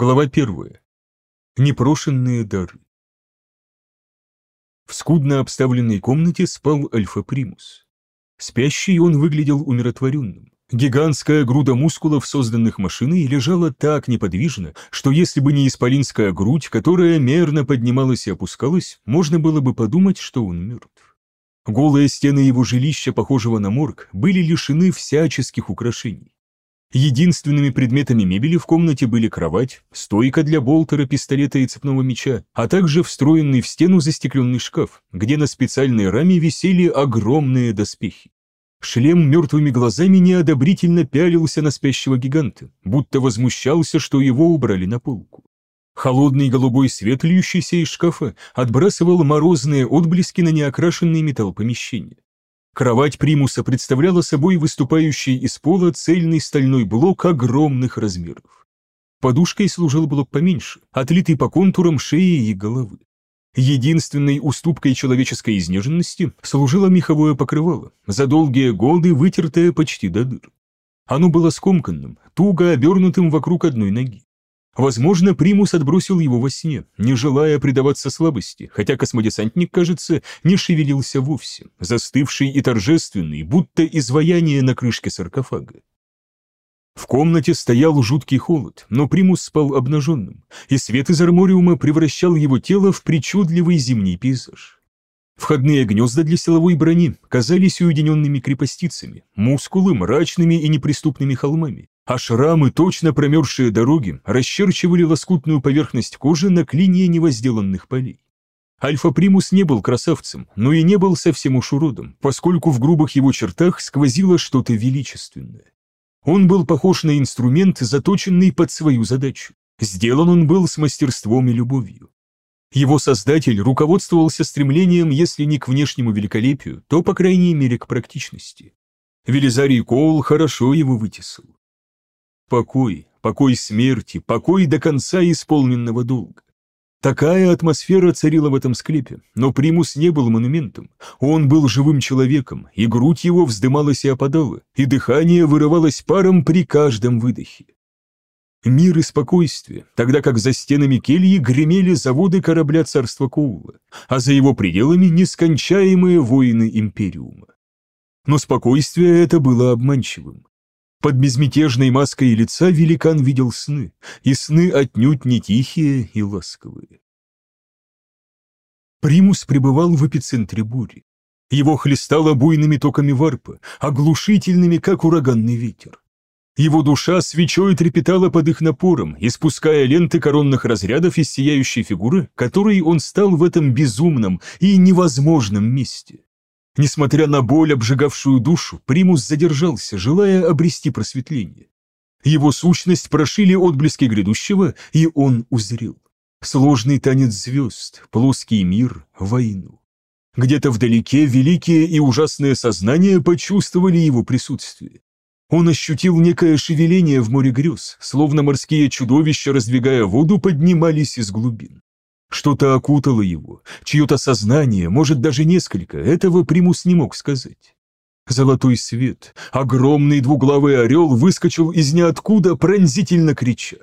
Глава 1. Непрошенные дары. В скудно обставленной комнате спал Альфа-Примус. Спящий он выглядел умиротворенным. Гигантская груда мускулов, созданных машиной, лежала так неподвижно, что если бы не исполинская грудь, которая мерно поднималась и опускалась, можно было бы подумать, что он мертв. Голые стены его жилища, похожего на морг, были лишены всяческих украшений. Единственными предметами мебели в комнате были кровать, стойка для болтера, пистолета и цепного меча, а также встроенный в стену застекленный шкаф, где на специальной раме висели огромные доспехи. Шлем мертвыми глазами неодобрительно пялился на спящего гиганта, будто возмущался, что его убрали на полку. Холодный голубой свет, льющийся из шкафа, отбрасывал морозные отблески на неокрашенный металл помещения. Кровать примуса представляла собой выступающий из пола цельный стальной блок огромных размеров. Подушкой служил блок поменьше, отлитый по контурам шеи и головы. Единственной уступкой человеческой изнеженности служило меховое покрывало, за долгие годы вытертое почти до дыр. Оно было скомканным, туго обернутым вокруг одной ноги. Возможно, Примус отбросил его во сне, не желая предаваться слабости, хотя космодесантник, кажется, не шевелился вовсе, застывший и торжественный, будто изваяние на крышке саркофага. В комнате стоял жуткий холод, но Примус спал обнаженным, и свет из армориума превращал его тело в причудливый зимний пейзаж. Входные гнезда для силовой брони казались уединенными крепостицами, мускулы мрачными и неприступными холмами, а шрамы, точно промерзшие дороги, расчерчивали лоскутную поверхность кожи на клинья невозделанных полей. Альфа-примус не был красавцем, но и не был совсем уж уродом, поскольку в грубых его чертах сквозило что-то величественное. Он был похож на инструмент, заточенный под свою задачу. Сделан он был с мастерством и любовью. Его создатель руководствовался стремлением, если не к внешнему великолепию, то, по крайней мере, к практичности. Велизарий Коул хорошо его вытесал. Покой, покой смерти, покой до конца исполненного долга. Такая атмосфера царила в этом склепе, но Примус не был монументом. Он был живым человеком, и грудь его вздымалась и опадала, и дыхание вырывалось паром при каждом выдохе. Мир и спокойствие, тогда как за стенами кельи гремели заводы корабля царства Коула, а за его пределами нескончаемые воины Империума. Но спокойствие это было обманчивым. Под безмятежной маской лица великан видел сны, и сны отнюдь не тихие и ласковые. Примус пребывал в эпицентре бури. Его хлестало буйными токами варпа, оглушительными, как ураганный ветер. Его душа свечой трепетала под их напором, испуская ленты коронных разрядов из сияющей фигуры, которой он стал в этом безумном и невозможном месте. Несмотря на боль, обжигавшую душу, Примус задержался, желая обрести просветление. Его сущность прошили отблески грядущего, и он узрел. Сложный танец звезд, плоский мир, войну. Где-то вдалеке великие и ужасные сознания почувствовали его присутствие. Он ощутил некое шевеление в море грез, словно морские чудовища, раздвигая воду, поднимались из глубин. Что-то окутало его, чье-то сознание, может даже несколько, этого Примус не мог сказать. Золотой свет, огромный двуглавый орел выскочил из ниоткуда, пронзительно крича.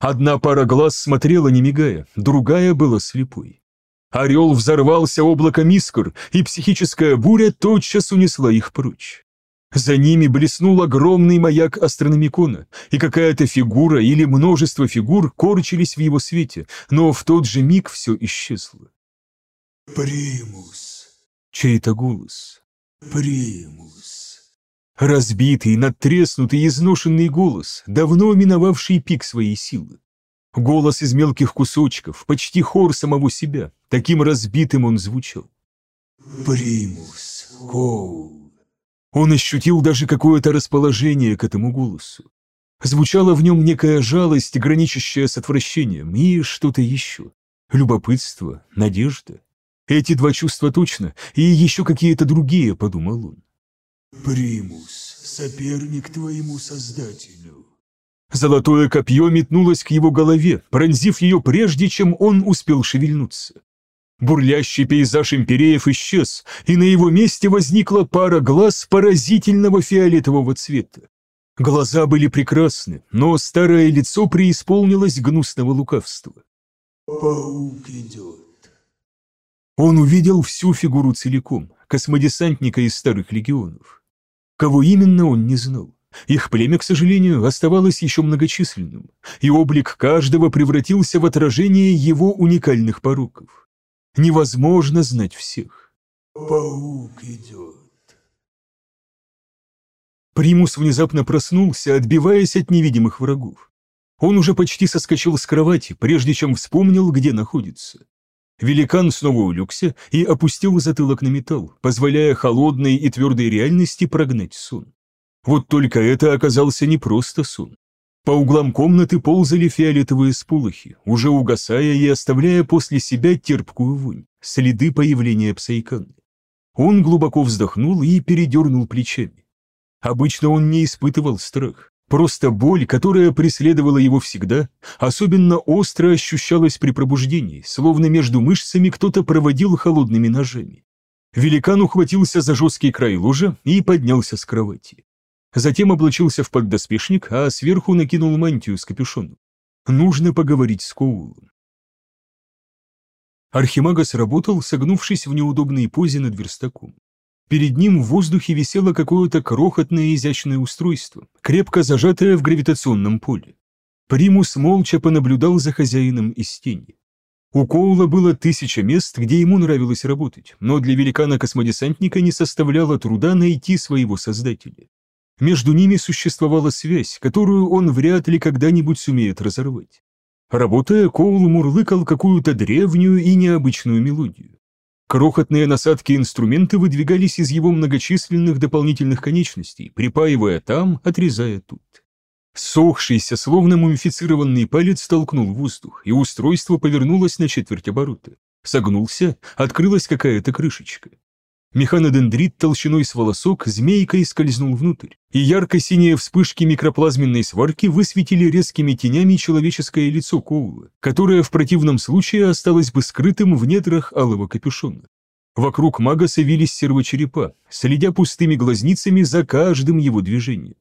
Одна пара глаз смотрела, не мигая, другая была слепой. Орел взорвался облаком искр, и психическая буря тотчас унесла их прочь. За ними блеснул огромный маяк астрономикона, и какая-то фигура или множество фигур корчились в его свете, но в тот же миг все исчезло. «Примус!» Чей-то голос. «Примус!» Разбитый, надтреснутый, изношенный голос, давно миновавший пик своей силы. Голос из мелких кусочков, почти хор самого себя, таким разбитым он звучал. «Примус! Коул!» Он ощутил даже какое-то расположение к этому голосу. Звучала в нем некая жалость, граничащая с отвращением, и что-то еще. Любопытство, надежда. Эти два чувства точно, и еще какие-то другие, подумал он. «Примус, соперник твоему создателю». Золотое копье метнулось к его голове, пронзив ее прежде, чем он успел шевельнуться. Бурлящий пейзаж империев исчез, и на его месте возникла пара глаз поразительного фиолетового цвета. Глаза были прекрасны, но старое лицо преисполнилось гнусного лукавства. Паук идет. Он увидел всю фигуру целиком, космодесантника из старых легионов. Кого именно он не знал. Их племя, к сожалению, оставалось еще многочисленным, и облик каждого превратился в отражение его уникальных пороков. Невозможно знать всех. Паук идет. Примус внезапно проснулся, отбиваясь от невидимых врагов. Он уже почти соскочил с кровати, прежде чем вспомнил, где находится. Великан снова улегся и опустил затылок на металл, позволяя холодной и твердой реальности прогнать сон. Вот только это оказался не просто сон. По углам комнаты ползали фиолетовые сполохи, уже угасая и оставляя после себя терпкую вонь, следы появления псайканы. Он глубоко вздохнул и передернул плечами. Обычно он не испытывал страх. Просто боль, которая преследовала его всегда, особенно остро ощущалась при пробуждении, словно между мышцами кто-то проводил холодными ножами. Великан ухватился за жесткий край ложа и поднялся с кровати. Затем облачился в поддоспешник, а сверху накинул мантию с капюшоном. Нужно поговорить с Коулом. Архимагас работал, согнувшись в неудобной позе над верстаком. Перед ним в воздухе висело какое-то крохотное изящное устройство, крепко зажатое в гравитационном поле. Примус молча понаблюдал за хозяином из тени. У Коула было тысяча мест, где ему нравилось работать, но для великана-космодесантника не составляло труда найти своего создателя. Между ними существовала связь, которую он вряд ли когда-нибудь сумеет разорвать. Работая, Коул мурлыкал какую-то древнюю и необычную мелодию. Крохотные насадки инструменты выдвигались из его многочисленных дополнительных конечностей, припаивая там, отрезая тут. Сохшийся, словно мумифицированный палец толкнул воздух, и устройство повернулось на четверть оборота. Согнулся, открылась какая-то крышечка. Механодендрит толщиной с волосок змейкой скользнул внутрь, и ярко-синие вспышки микроплазменной сварки высветили резкими тенями человеческое лицо Коула, которое в противном случае осталось бы скрытым в недрах алого капюшона. Вокруг мага совились сервочерепа, следя пустыми глазницами за каждым его движением.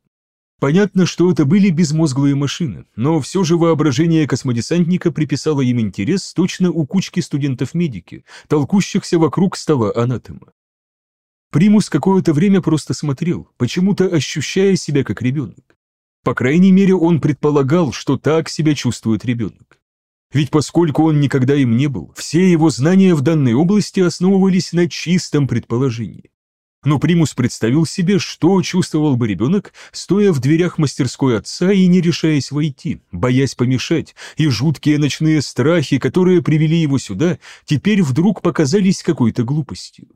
Понятно, что это были безмозглые машины, но все же воображение космодесантника приписало им интерес точно у кучки студентов-медики, толкущихся вокруг стола анатома. Примус какое-то время просто смотрел, почему-то ощущая себя как ребенок. По крайней мере, он предполагал, что так себя чувствует ребенок. Ведь поскольку он никогда им не был, все его знания в данной области основывались на чистом предположении. Но Примус представил себе, что чувствовал бы ребенок, стоя в дверях мастерской отца и не решаясь войти, боясь помешать, и жуткие ночные страхи, которые привели его сюда, теперь вдруг показались какой-то глупостью.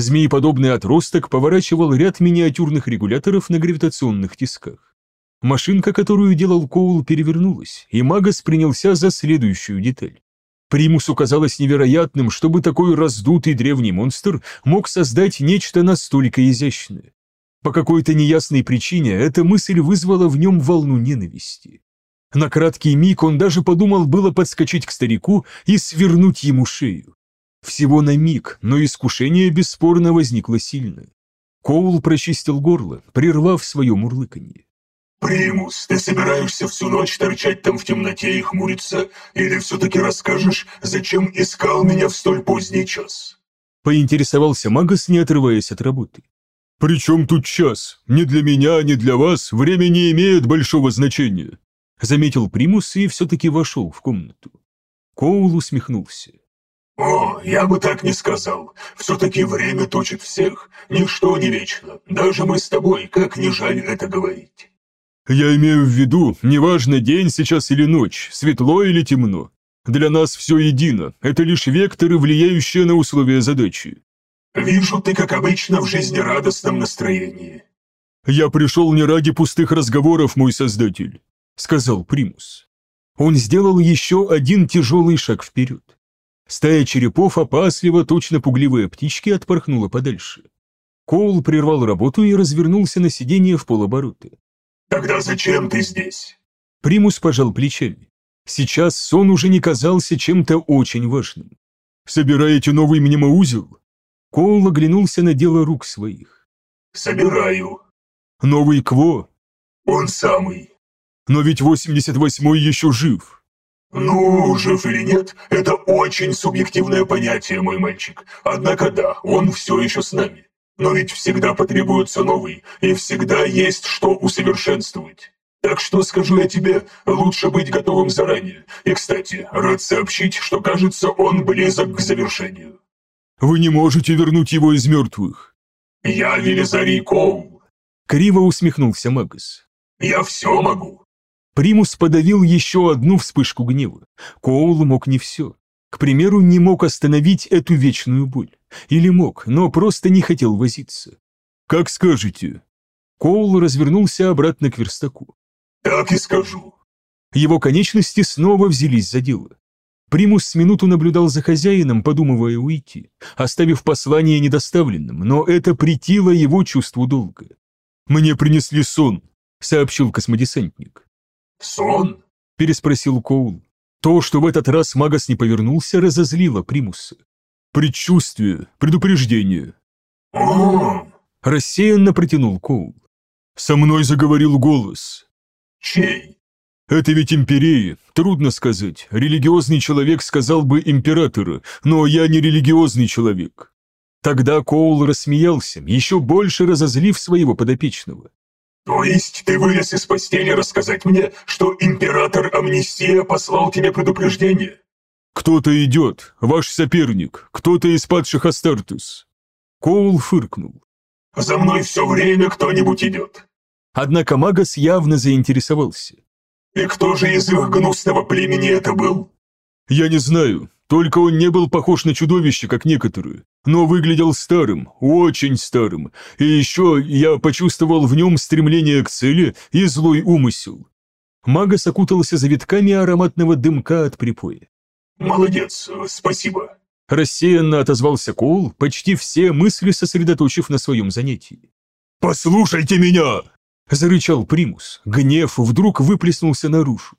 Змееподобный отросток поворачивал ряд миниатюрных регуляторов на гравитационных тисках. Машинка, которую делал Коул, перевернулась, и Магас принялся за следующую деталь. Примусу казалось невероятным, чтобы такой раздутый древний монстр мог создать нечто настолько изящное. По какой-то неясной причине эта мысль вызвала в нем волну ненависти. На краткий миг он даже подумал было подскочить к старику и свернуть ему шею. Всего на миг, но искушение бесспорно возникло сильно. Коул прочистил горло, прервав свое мурлыканье. «Примус, ты собираешься всю ночь торчать там в темноте и хмуриться, или все-таки расскажешь, зачем искал меня в столь поздний час?» Поинтересовался Магас, не отрываясь от работы. «При чем тут час? Ни для меня, ни для вас время не имеет большого значения», заметил Примус и все-таки вошел в комнату. Коул усмехнулся. «О, я бы так не сказал. Все-таки время точит всех. Ничто не вечно. Даже мы с тобой, как не жаль это говорить». «Я имею в виду, неважно день сейчас или ночь, светло или темно. Для нас все едино, это лишь векторы, влияющие на условия задачи». «Вижу, ты, как обычно, в жизнерадостном настроении». «Я пришел не ради пустых разговоров, мой создатель», — сказал Примус. Он сделал еще один тяжелый шаг вперед. Стая черепов опасливо, точно пугливые птички, отпорхнула подальше. Коул прервал работу и развернулся на сиденье в полоборота. «Тогда зачем ты здесь?» Примус пожал плечами. Сейчас сон уже не казался чем-то очень важным. «Собираете новый мнемоузел?» Коул оглянулся на дело рук своих. «Собираю». «Новый Кво?» Он самый. Но ведь 88-й еще жив. Ну, жив или нет, это очень субъективное понятие, мой мальчик. Однако да, он все еще с нами. Но ведь всегда потребуется новый, и всегда есть что усовершенствовать. Так что скажу я тебе, лучше быть готовым заранее. И, кстати, рад сообщить, что, кажется, он близок к завершению. Вы не можете вернуть его из мертвых. Я Велизарий Коул. Криво усмехнулся Магас. Я все могу. Примус подавил еще одну вспышку гнева. Коул мог не все. К примеру, не мог остановить эту вечную боль. Или мог, но просто не хотел возиться. «Как скажете». Коул развернулся обратно к верстаку. «Так и скажу». Его конечности снова взялись за дело. Примус с минуту наблюдал за хозяином, подумывая уйти, оставив послание недоставленным, но это притило его чувству долга. «Мне принесли сон», — сообщил космодесантник. «Сон?» — переспросил Коул. То, что в этот раз Магас не повернулся, разозлило Примуса. «Предчувствие, предупреждение». «О, Рассеянно протянул Коул. «Со мной заговорил голос. чей?» Это ведь империи, трудно сказать. Религиозный человек сказал бы императора, но я не религиозный человек. Тогда Коул рассмеялся, еще больше разозлив своего подопечного. «То есть ты вылез из постели рассказать мне, что император Амнистия послал тебе предупреждение?» «Кто-то идет, ваш соперник, кто-то из падших Астартес». Коул фыркнул. «За мной все время кто-нибудь идет. Однако Магас явно заинтересовался. И кто же из их гнусного племени это был?» «Я не знаю, только он не был похож на чудовище, как некоторые, но выглядел старым, очень старым, и еще я почувствовал в нем стремление к цели и злой умысел». Магас окутался завитками ароматного дымка от припоя. «Молодец, спасибо». Рассеянно отозвался Коул, почти все мысли сосредоточив на своем занятии. «Послушайте меня!» – зарычал Примус. Гнев вдруг выплеснулся наружу.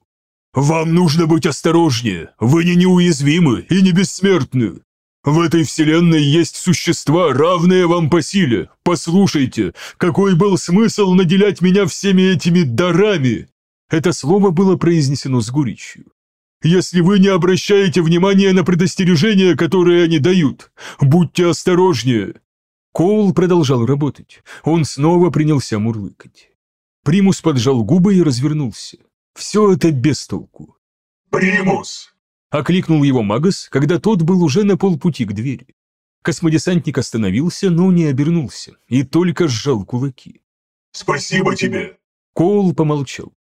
«Вам нужно быть осторожнее. Вы не неуязвимы и не бессмертны. В этой вселенной есть существа, равные вам по силе. Послушайте, какой был смысл наделять меня всеми этими дарами?» Это слово было произнесено с горечью. «Если вы не обращаете внимания на предостережения, которые они дают, будьте осторожнее». Коул продолжал работать. Он снова принялся мурлыкать. Примус поджал губы и развернулся. Все это без толку. «Примус!» — окликнул его Магас, когда тот был уже на полпути к двери. Космодесантник остановился, но не обернулся, и только сжал кулаки. «Спасибо тебе!» Коул помолчал.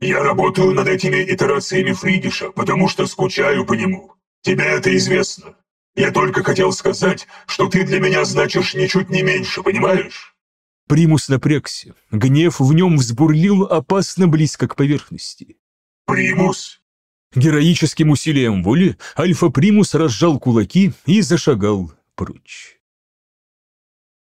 «Я работаю над этими итерациями Фридиша, потому что скучаю по нему. Тебе это известно. Я только хотел сказать, что ты для меня значишь ничуть не меньше, понимаешь?» Примус напрягся. Гнев в нем взбурлил опасно близко к поверхности. «Примус?» Героическим усилием воли Альфа-Примус разжал кулаки и зашагал прочь.